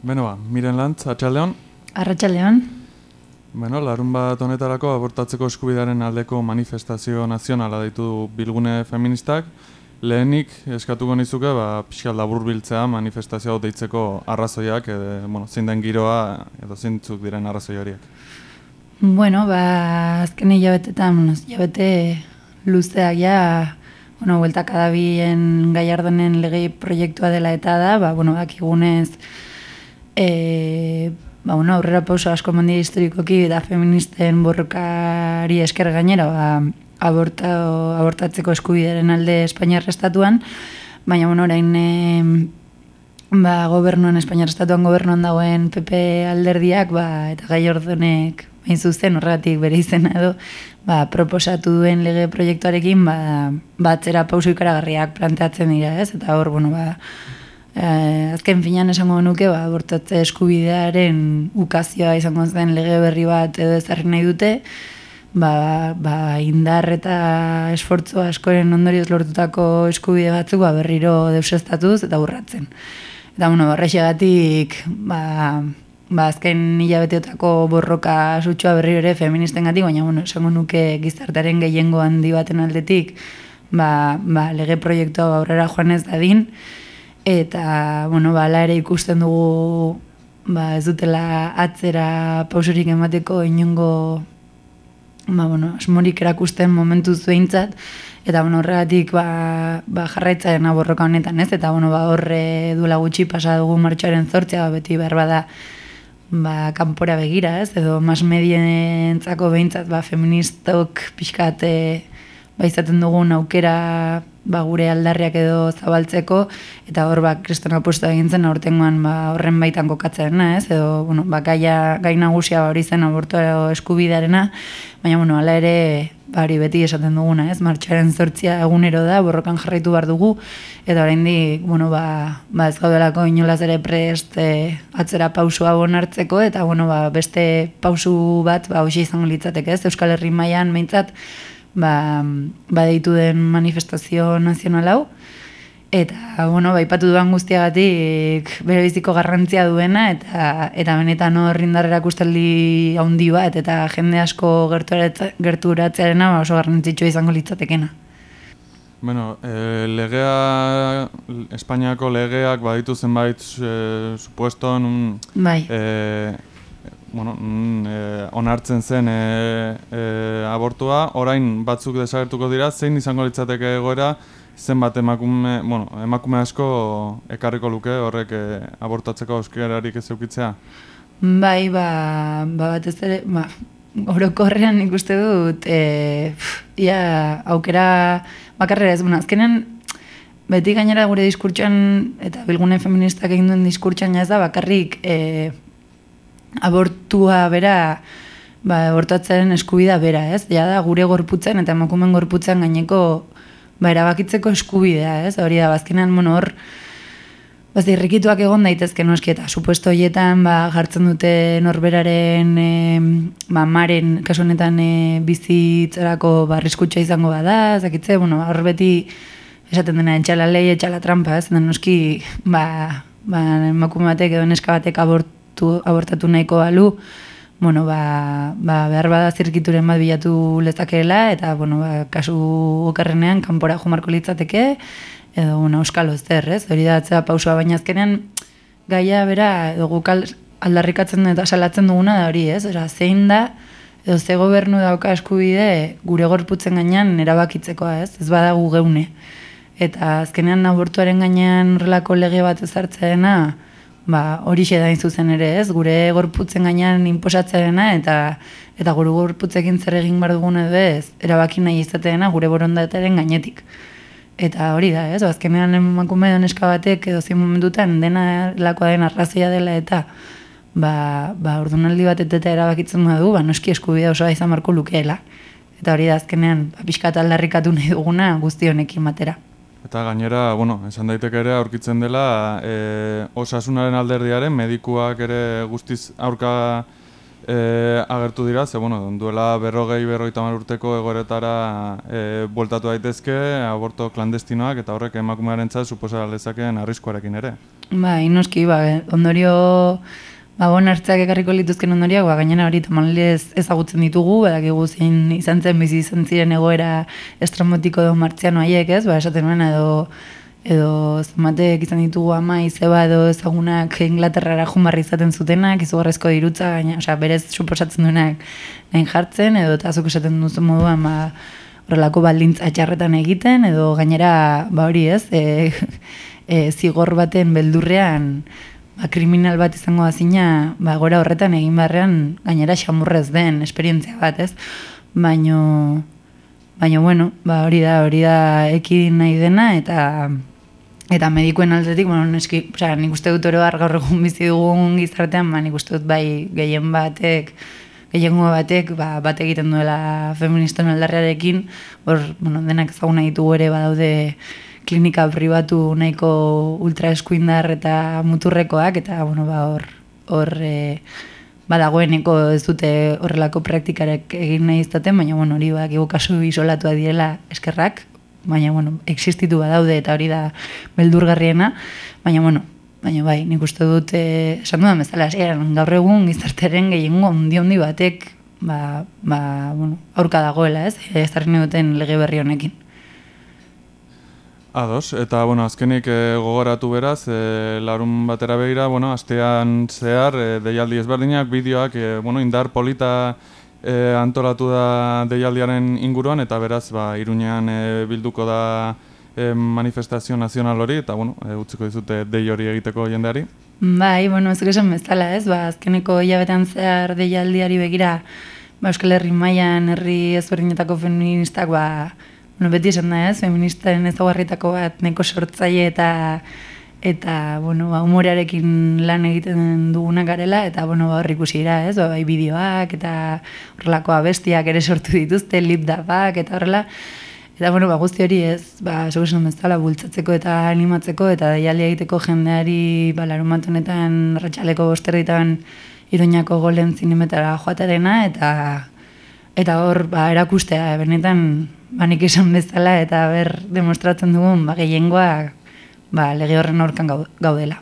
Beno ba, miren lantz, atxaldeon. Arratxaldeon. Bueno, larun bat honetarako abortatzeko eskubidearen aldeko manifestazio nazionala ditu bilgune feministak. Lehenik eskatuko nizuke, ba, pixkal labur biltzea manifestazio deitzeko arrazoiak, edo, bueno, zein den giroa edo zintzuk diren arrazoi horiek. Bueno, ba, azken hilabetetan, bueno, hilabete luzeak ja, bueno, bueltak adabien gaiardenen legei proiektua dela eta da, ba, bueno, bakigunez, e, ba, bueno, aurrera pauso asko mandi historikoki da feministen borrokari esker gainera, ba, aborta, abortatzeko eskubideren alde Espainiar estatuan, baina, bueno, orain, e, ba, gobernuan, Espainiar estatuan gobernuan dagoen PP alderdiak, ba, eta gai ordonek, hain zuzen horregatik bere izena edo ba, proposatu duen lege proiektuarekin ba, batzera pauso ikaragarriak planteatzen dira, ez? Eta hor, bueno, ba, eh, azken finan esango nuke, ba, bortatze eskubidearen ukazioa izango zen lege berri bat edo ezarri nahi dute, ba, ba, indar eta esfortzu askoren ondorioz lortutako eskubide batzuk ba, berriro deusestatuz eta urratzen. Eta, bueno, horrexegatik, ba, ba, azken hilabeteotako borroka sutxua berri ere feministen gati, baina bueno, esango nuke gizartaren gehiengo handi baten aldetik ba, ba, lege proiektua aurrera joan ez dadin, eta bueno, ba, ere ikusten dugu ba, ez dutela atzera pausurik emateko inongo ba, bueno, asmorik erakusten momentu zueintzat, eta bueno, horregatik ba, ba, jarraitzaren aborroka honetan ez, eta bueno, ba, horre duela gutxi pasa dugu martxoaren zortzea, ba, beti behar bada ba, kanpora begira, ez, edo mas medientzako behintzat, ba, feministok pixkate, ba, izaten dugun aukera, ba, gure aldarriak edo zabaltzeko, eta hor, ba, kriston aposto egintzen aurtengoan, ba, horren baitan kokatzen, ez, edo, bueno, ba, gaia, gai nagusia hori zen abortu eskubidarena, baina, bueno, ala ere, bari beti esaten duguna, ez? Martxaren zortzia egunero da, borrokan jarraitu behar dugu, eta oraindik bueno, ba, ba ez gaudelako inolaz ere prest e, atzera pausu hau hartzeko eta bueno, ba, beste pausu bat, ba, hoxe izango litzateke, ez? Euskal Herri mailan meintzat, ba, ba deitu den manifestazio nazional hau, Eta, bueno, baipatu duan guztiagatik bere biziko garrantzia duena, eta eta benetan hor indarrera kustaldi handi bat, eta jende asko gerturatzearena ba oso garrantzitsua izango litzatekena. Bueno, e, legea, Espainiako legeak baditu zenbait e, supueston, bai. e, bueno, e, onartzen zen e, e, abortua, orain batzuk desagertuko dira, zein izango litzateke egoera, zenbat emakume, bueno, emakume asko ekarriko luke horrek e, abortatzeko euskararik ez eukitzea? Bai, ba, ba bat ez ere, ba, orokorrean ikuste dut, e, ia, aukera bakarrera ez, bueno, azkenen, beti gainera gure diskurtsoan, eta bilgune feministak egin duen diskurtsoan ez da, bakarrik e, abortua bera, ba, abortatzaren eskubida bera, ez? Ja da, gure gorputzen eta emakumen gorputzen gaineko ba, erabakitzeko eskubidea, ez? Hori da, bazkenan, bueno, hor, Baz, irrikituak egon daitezke noski eta supuesto hoietan ba, jartzen dute norberaren e, ba, maren kasu honetan e, bizitzarako barriskutsa izango bada, zakitze, bueno, hor beti esaten dena etxala lei, etxala trampa, ez? noski ba, ba, emakume batek edo neska batek abortu, abortatu nahiko balu, bueno, ba, ba, behar bada zirkituren bat bilatu lezakeela, eta, bueno, ba, kasu okerrenean, kanpora jumarko litzateke, edo, bueno, euskalo ez ez? Hori da, atzea pausua baina azkenean, gaia, bera, edo gukal aldarrikatzen eta salatzen duguna da hori, ez? Era, zein da, edo ze gobernu dauka eskubide gure gorputzen gainean erabakitzekoa, ez? Ez badagu geune. Eta azkenean abortuaren gainean horrelako lege bat ezartzeena, ba, hori da zuzen ere ez, gure gorputzen gainean inposatzearena eta eta gure gorputzekin zer egin bar dugun edo ez, erabaki nahi izateena gure borondataren gainetik. Eta hori da, ez, azkenean emakume neska batek edo zein momentutan dena lakoa den arrazoia dela eta ba, ba urdunaldi bat eta erabakitzen badu, ba, noski eskubidea osoa izan marko lukeela. Eta hori da, azkenean, ba, pixka aldarrikatu nahi duguna guzti honekin batera. Eta gainera, bueno, esan daiteke ere aurkitzen dela e, osasunaren alderdiaren medikuak ere guztiz aurka e, agertu dira, ze bueno, duela berrogei, berrogeita urteko egoretara e, bueltatu daitezke aborto klandestinoak eta horrek emakumearen txat suposa lezakeen arriskuarekin ere. Ba, inoski, ba, ondorio, ba, bon hartzeak ekarriko lituzken ondoriak, ba, gainera hori tamalez ezagutzen ditugu, badakigu zein izan zen bizi izan ziren egoera estromotiko edo martziano haiek, ez, ba, esaten nuen edo edo zematek izan ditugu ama izeba edo ezagunak Inglaterrara jumarri izaten zutenak, izugarrezko dirutza, gaina, osea, berez suposatzen duenak nahin jartzen, edo eta azuk esaten duzu moduan, ba, horrelako baldintza txarretan egiten, edo gainera, ba hori ez, e, e, zigor baten beldurrean, ba, kriminal bat izango da zina, ba, gora horretan egin barrean, gainera xamurrez den, esperientzia bat, ez? Baino, baino, bueno, ba, hori da, hori da ekin nahi dena, eta Eta medikuen aldetik, bueno, neski, oza, nik uste dut oro gaur egun bizi dugun gizartean, ba, nik uste dut bai gehien batek, gehien batek, ba, bat egiten duela feministan aldarrearekin, hor, bueno, denak ezaguna ditugu ere badaude klinika pribatu nahiko ultra eskuindar eta muturrekoak, eta, bueno, ba, hor, hor, e, badagoeneko ez dute horrelako praktikarek egin nahi izaten, baina, bueno, hori ba, kasu isolatu adiela eskerrak, baina, bueno, existitu badaude eta hori da beldurgarriena, baina, bueno, baina bai, nik uste dut, eh, esan dudan bezala, eran, gaur egun gizarteren gehiengo ondi ondi batek, ba, ba, bueno, aurka dagoela, ez, ez duten lege berri honekin. Ados, eta bueno, azkenik e, gogoratu beraz, e, larun batera behira, bueno, astean zehar, e, deialdi ezberdinak, bideoak, e, bueno, indar polita e, antolatu da deialdiaren inguruan eta beraz ba Iruñean e, bilduko da e, manifestazio nazional hori eta bueno, e, utziko dizute dei hori egiteko jendeari. Bai, bueno, ez esan bezala, ez? Ba, azkeneko hilabetean zehar deialdiari begira ba Euskal Herri mailan herri ezberdinetako feministak ba bueno, beti esan da, ez? Feministaren ezaugarritako bat neko sortzaile eta eta bueno, ba, humorearekin lan egiten dugunak garela eta bueno, ba, hor ikusi dira, ez? Ba, bai bideoak eta horrelako abestiak ere sortu dituzte, lip dapak eta horrela. Eta bueno, ba, guzti hori ez, ba, sogusen bezala bultzatzeko eta animatzeko eta daiali egiteko jendeari ba, larumat honetan ratxaleko bosterritan iroñako golen zinemetara joatarena eta eta hor ba, erakustea, benetan banik esan bezala eta ber demostratzen dugun ba, gehiengoak ba, lege horren aurkan gaudela.